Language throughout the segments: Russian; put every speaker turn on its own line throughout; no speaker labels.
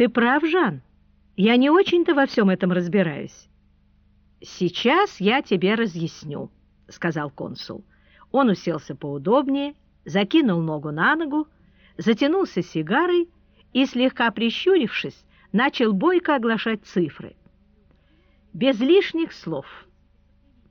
Ты прав, Жан. Я не очень-то во всем этом разбираюсь. Сейчас я тебе разъясню, сказал консул. Он уселся поудобнее, закинул ногу на ногу, затянулся сигарой и, слегка прищурившись, начал бойко оглашать цифры. Без лишних слов.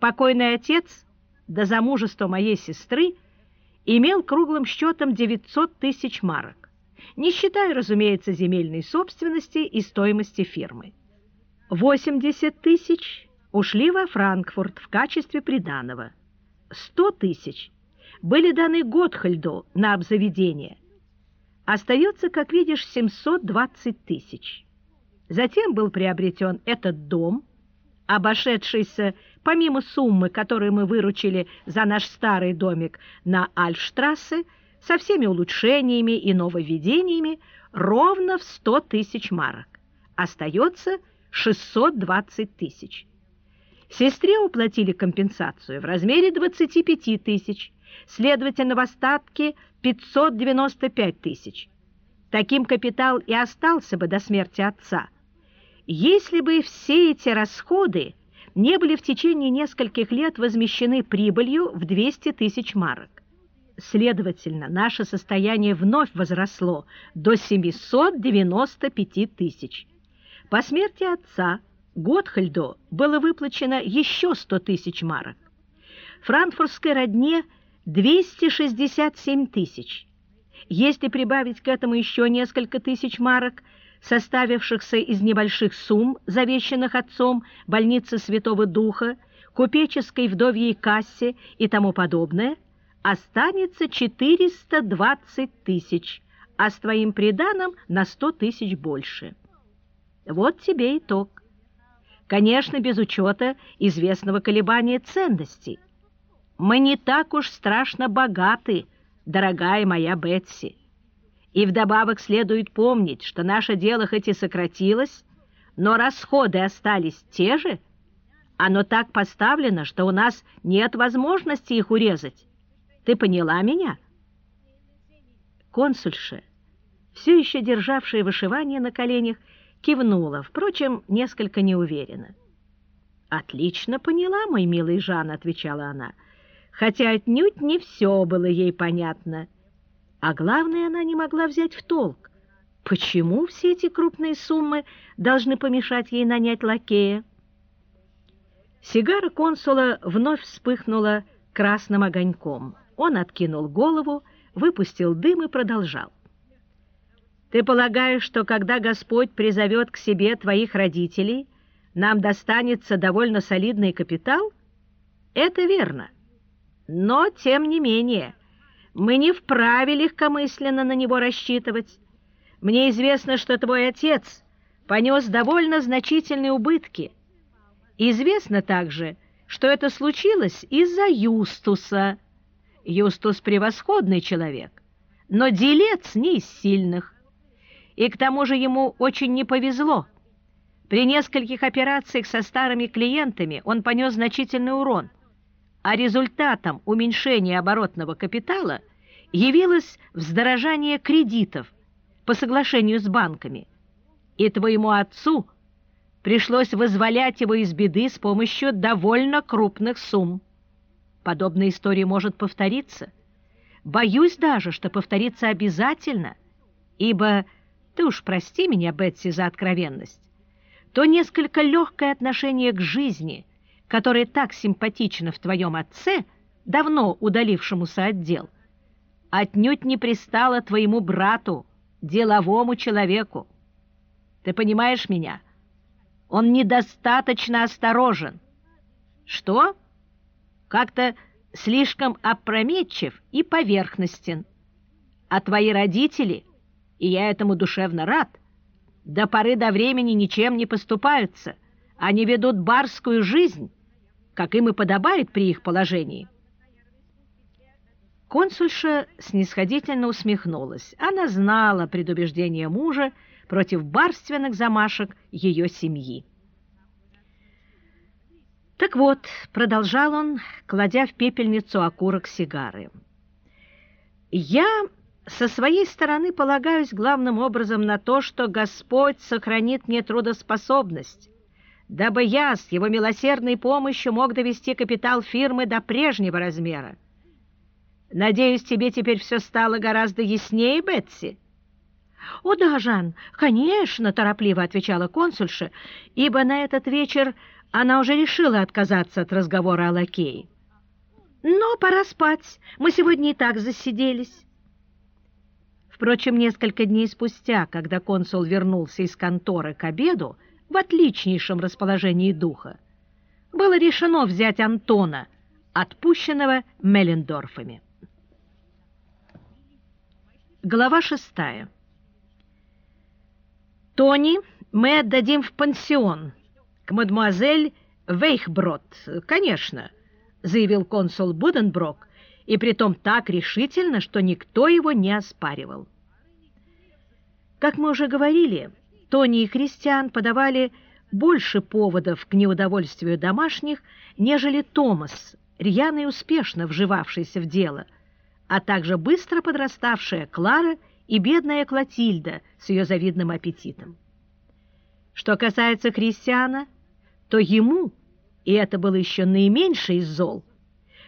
Покойный отец до замужества моей сестры имел круглым счетом 900 тысяч марок, не считая, разумеется, земельной собственности и стоимости фирмы. 80 тысяч ушли во Франкфурт в качестве приданого. 100 тысяч были даны Готхальду на обзаведение. Остается, как видишь, 720 тысяч. Затем был приобретен этот дом, обошедшийся, помимо суммы, которую мы выручили за наш старый домик на Альштрассе, со всеми улучшениями и нововведениями, ровно в 100 тысяч марок. Остается 620 тысяч. Сестре уплатили компенсацию в размере 25 тысяч, следовательно, в остатке 595 тысяч. Таким капитал и остался бы до смерти отца, если бы все эти расходы не были в течение нескольких лет возмещены прибылью в 200 тысяч марок. Следовательно, наше состояние вновь возросло до 795 тысяч. По смерти отца Готхальду было выплачено еще 100 тысяч марок. Франкфуртской родне 267 тысяч. Если прибавить к этому еще несколько тысяч марок, составившихся из небольших сумм, завещанных отцом больницы Святого Духа, купеческой вдовьей кассе и тому подобное, останется 420 тысяч, а с твоим приданым на 100 тысяч больше. Вот тебе итог конечно, без учета известного колебания ценностей. Мы не так уж страшно богаты, дорогая моя Бетси. И вдобавок следует помнить, что наше дело хоть и сократилось, но расходы остались те же. Оно так поставлено, что у нас нет возможности их урезать. Ты поняла меня? Консульша, все еще державшая вышивание на коленях, кивнула, впрочем, несколько неуверенно. «Отлично поняла, мой милый Жан», — отвечала она, хотя отнюдь не все было ей понятно. А главное, она не могла взять в толк, почему все эти крупные суммы должны помешать ей нанять лакея. Сигара консула вновь вспыхнула красным огоньком. Он откинул голову, выпустил дым и продолжал. Ты полагаешь, что когда Господь призовет к себе твоих родителей, нам достанется довольно солидный капитал? Это верно. Но, тем не менее, мы не вправе легкомысленно на него рассчитывать. Мне известно, что твой отец понес довольно значительные убытки. Известно также, что это случилось из-за Юстуса. Юстус превосходный человек, но делец не из сильных и к тому же ему очень не повезло. При нескольких операциях со старыми клиентами он понес значительный урон, а результатом уменьшения оборотного капитала явилось вздорожание кредитов по соглашению с банками, и твоему отцу пришлось вызволять его из беды с помощью довольно крупных сумм. Подобная история может повториться. Боюсь даже, что повторится обязательно, ибо ты уж прости меня, Бетси, за откровенность, то несколько легкое отношение к жизни, которое так симпатично в твоем отце, давно удалившемуся от дел, отнюдь не пристало твоему брату, деловому человеку. Ты понимаешь меня? Он недостаточно осторожен. Что? Как-то слишком опрометчив и поверхностен. А твои родители — и я этому душевно рад. До поры до времени ничем не поступаются, они ведут барскую жизнь, как им и подобает при их положении. Консульша снисходительно усмехнулась. Она знала предубеждение мужа против барственных замашек ее семьи. «Так вот», — продолжал он, кладя в пепельницу окурок сигары, — «я со своей стороны полагаюсь главным образом на то, что Господь сохранит мне трудоспособность, дабы я с его милосердной помощью мог довести капитал фирмы до прежнего размера. Надеюсь, тебе теперь все стало гораздо яснее, Бетси?»
«О да, Жан, конечно!» — торопливо отвечала консульша, ибо на этот вечер она уже решила отказаться от разговора о лакее. «Но пора спать, мы сегодня и так засиделись». Впрочем, несколько дней спустя, когда консул вернулся из конторы к обеду в отличнейшем расположении духа, было решено взять Антона, отпущенного Меллендорфами. Глава шестая. «Тони мы отдадим в пансион, к мадемуазель Вейхброд, конечно», заявил консул Буденброк, и притом так решительно, что никто его не оспаривал. Как мы уже говорили, Тони и Кристиан подавали больше поводов к неудовольствию домашних, нежели Томас, рьяно и успешно вживавшийся в дело, а также быстро подраставшая Клара и бедная Клотильда с ее завидным аппетитом. Что касается Кристиана, то ему, и это было еще наименьшее из зол,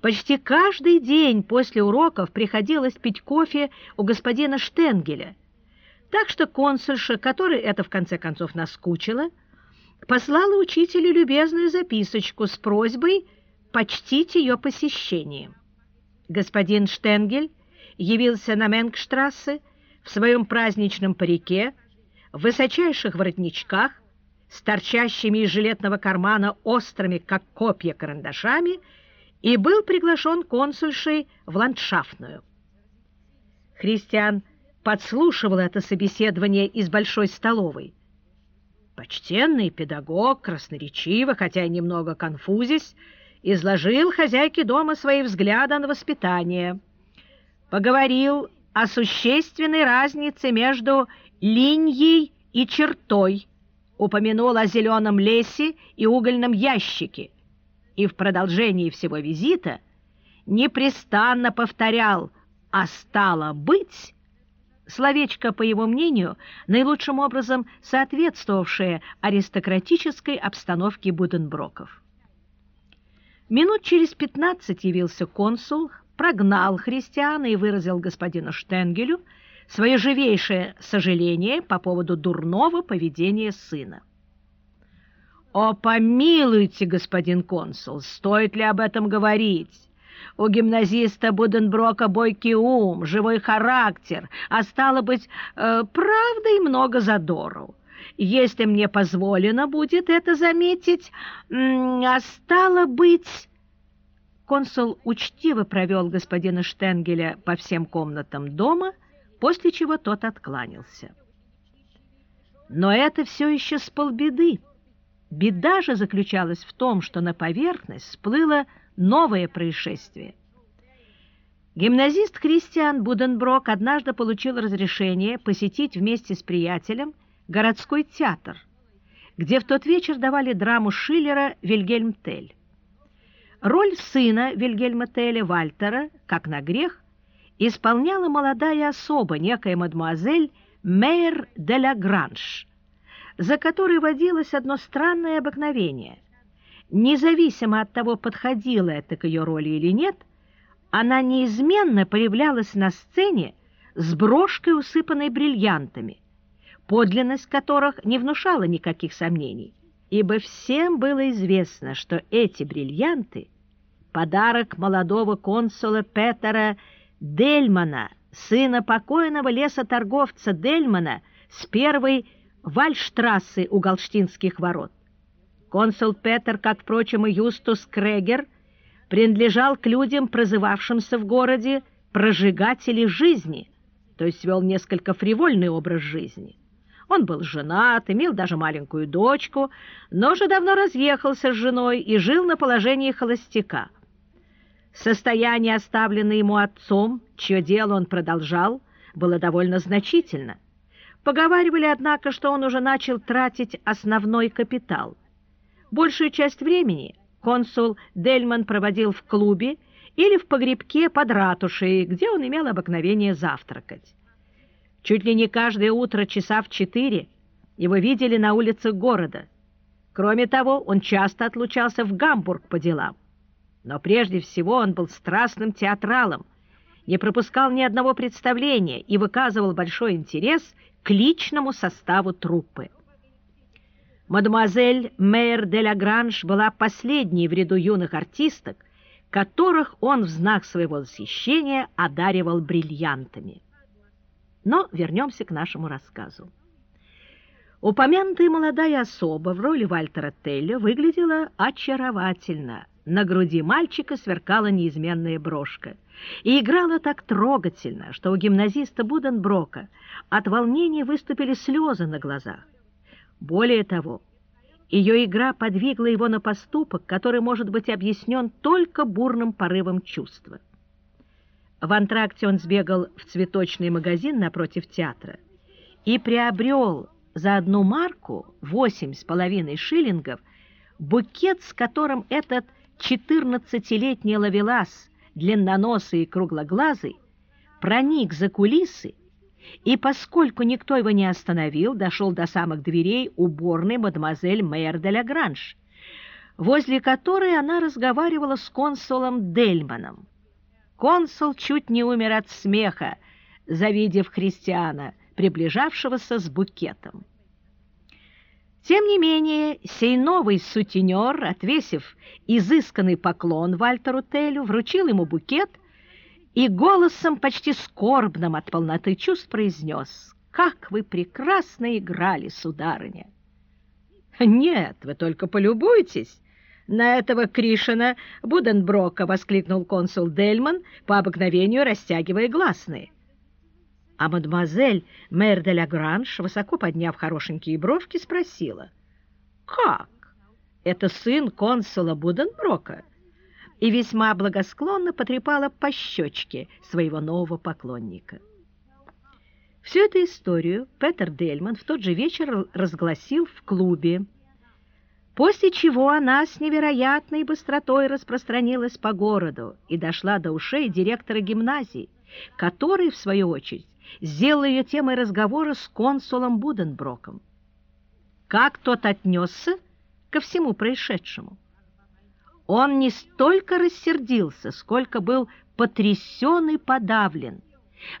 почти каждый день после уроков приходилось пить кофе у господина Штенгеля, так что консульша, которой это в конце концов наскучило, послала учителю любезную записочку с просьбой почтить ее посещением. Господин Штенгель явился на Менгштрассе в своем праздничном парике, в высочайших воротничках, с торчащими из жилетного кармана острыми, как копья, карандашами, и был приглашен консульшей в ландшафтную. Христиан подслушивал это собеседование из большой столовой. Почтенный педагог, красноречиво, хотя и немного конфузясь, изложил хозяйке дома свои взгляды на воспитание. Поговорил о существенной разнице между линией и чертой, упомянул о зеленом лесе и угольном ящике, и в продолжении всего визита непрестанно повторял «а стало быть», словечко, по его мнению, наилучшим образом соответствовавшее аристократической обстановке Буденброков. Минут через пятнадцать явился консул, прогнал христиана и выразил господину Штенгелю свое живейшее сожаление по поводу дурного поведения сына. «О, помилуйте, господин консул, стоит ли об этом говорить? У гимназиста Буденброка бойкий ум, живой характер, а стало быть, э, правда и много задору. Если мне позволено будет это заметить, а стало быть...» Консул учтиво провел господина Штенгеля по всем комнатам дома, после чего тот откланялся. Но это все еще с полбеды. Беда же заключалась в том, что на поверхность всплыло новое происшествие. Гимназист Кристиан Буденброк однажды получил разрешение посетить вместе с приятелем городской театр, где в тот вечер давали драму Шиллера «Вильгельм Тель». Роль сына Вильгельма Теля Вальтера, как на грех, исполняла молодая особа, некая мадемуазель Мейер де ла Гранж, за которой водилось одно странное обыкновение. Независимо от того, подходило это к ее роли или нет, она неизменно появлялась на сцене с брошкой, усыпанной бриллиантами, подлинность которых не внушала никаких сомнений, ибо всем было известно, что эти бриллианты – подарок молодого консула Петера Дельмана, сына покойного лесоторговца Дельмана с первой Вальштрассы у Галштинских ворот. Консул Петер, как, впрочем, и Юстус Крегер, принадлежал к людям, прозывавшимся в городе «прожигатели жизни», то есть вел несколько фривольный образ жизни. Он был женат, имел даже маленькую дочку, но уже давно разъехался с женой и жил на положении холостяка. Состояние, оставленное ему отцом, чье дело он продолжал, было довольно значительно – Поговаривали, однако, что он уже начал тратить основной капитал. Большую часть времени консул Дельман проводил в клубе
или в погребке под ратушей, где он имел обыкновение завтракать. Чуть ли не каждое утро часа в четыре его видели на улицах города. Кроме того, он часто отлучался в Гамбург по делам. Но прежде всего он был страстным театралом, не пропускал ни одного представления и выказывал большой интерес к личному составу труппы. Мадемуазель Мейер де Лагранж была последней в ряду юных артисток, которых он в знак своего восхищения одаривал бриллиантами. Но вернемся к нашему рассказу. Упомянутая молодая особа в роли Вальтера Телля выглядела очаровательно. На груди мальчика сверкала неизменная брошка. И играла так трогательно, что у гимназиста Буденброка от волнения выступили слезы на глазах. Более того, ее игра подвигла его на поступок, который может быть объяснен только бурным порывом чувства. В антракте он сбегал в цветочный магазин напротив театра и приобрел за одну марку, восемь с половиной шиллингов, букет, с которым этот четырнадцатилетний ловелас, длинноносый и круглоглазый, проник за кулисы и, поскольку никто его не остановил, дошел до самых дверей уборной мадемуазель Мэр де Лагранж, возле которой она разговаривала с консулом Дельманом. Консул чуть не умер от смеха, завидев христиана, приближавшегося с букетом. Тем не менее, сей новый сутенер, отвесив изысканный поклон Вальтеру Телю, вручил ему букет и голосом почти скорбным от полноты чувств произнес «Как вы прекрасно играли, сударыня!» «Нет, вы только полюбуйтесь!» «На этого Кришина Буденброка!» — воскликнул консул Дельман, по обыкновению растягивая гласные. А мадемуазель мэр де Лагранж, высоко подняв хорошенькие бровки, спросила. «Как? Это сын консула Буденброка?» И весьма благосклонно потрепала по щечке своего нового поклонника. Всю эту историю Петер Дельман в тот же вечер разгласил в клубе, после чего она с невероятной быстротой распространилась по городу и дошла до ушей директора гимназии, который, в свою очередь, сделал ее темой разговора с консулом Буденброком. Как тот отнесся ко всему происшедшему? Он не столько рассердился, сколько был потрясен и подавлен.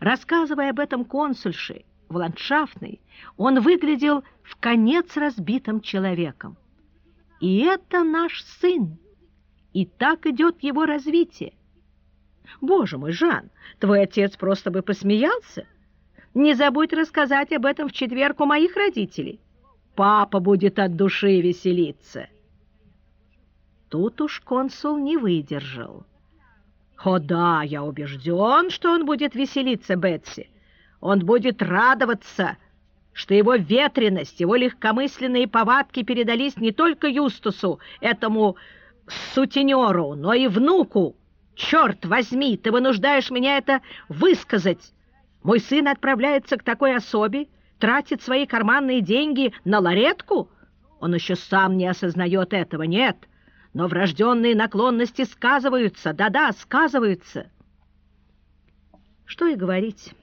Рассказывая об этом консульше в ландшафтной, он выглядел в конец разбитым человеком. И это наш сын. И так идет его развитие. Боже мой, Жан, твой отец просто бы посмеялся. Не забудь рассказать об этом в четверг у моих родителей. Папа будет от души веселиться. Тут уж консул не выдержал. О да, я убежден, что он будет веселиться, Бетси. Он будет радоваться, что его ветренность, его легкомысленные повадки передались не только Юстусу, этому сутенеру, но и внуку. Черт возьми, ты вынуждаешь меня это высказать. Мой сын отправляется к такой особе, тратит свои карманные деньги на ларетку? Он еще сам не осознает этого, нет. Но врожденные наклонности сказываются, да-да, сказываются. Что и говорить,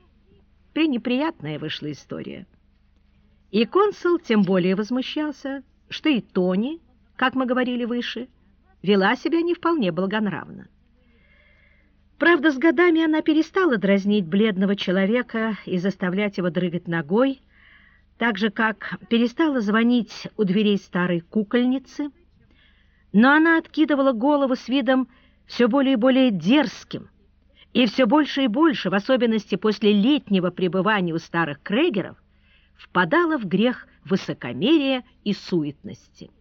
пренеприятная вышла история. И консул тем более возмущался, что и Тони, как мы говорили выше, вела себя не вполне благонравно. Правда, с годами она перестала дразнить бледного человека и заставлять его дрыгать ногой, так же, как перестала звонить у дверей старой кукольницы, но она откидывала голову с видом все более и более дерзким, и все больше и больше, в особенности после летнего пребывания у старых крегеров, впадала в грех высокомерия и суетности.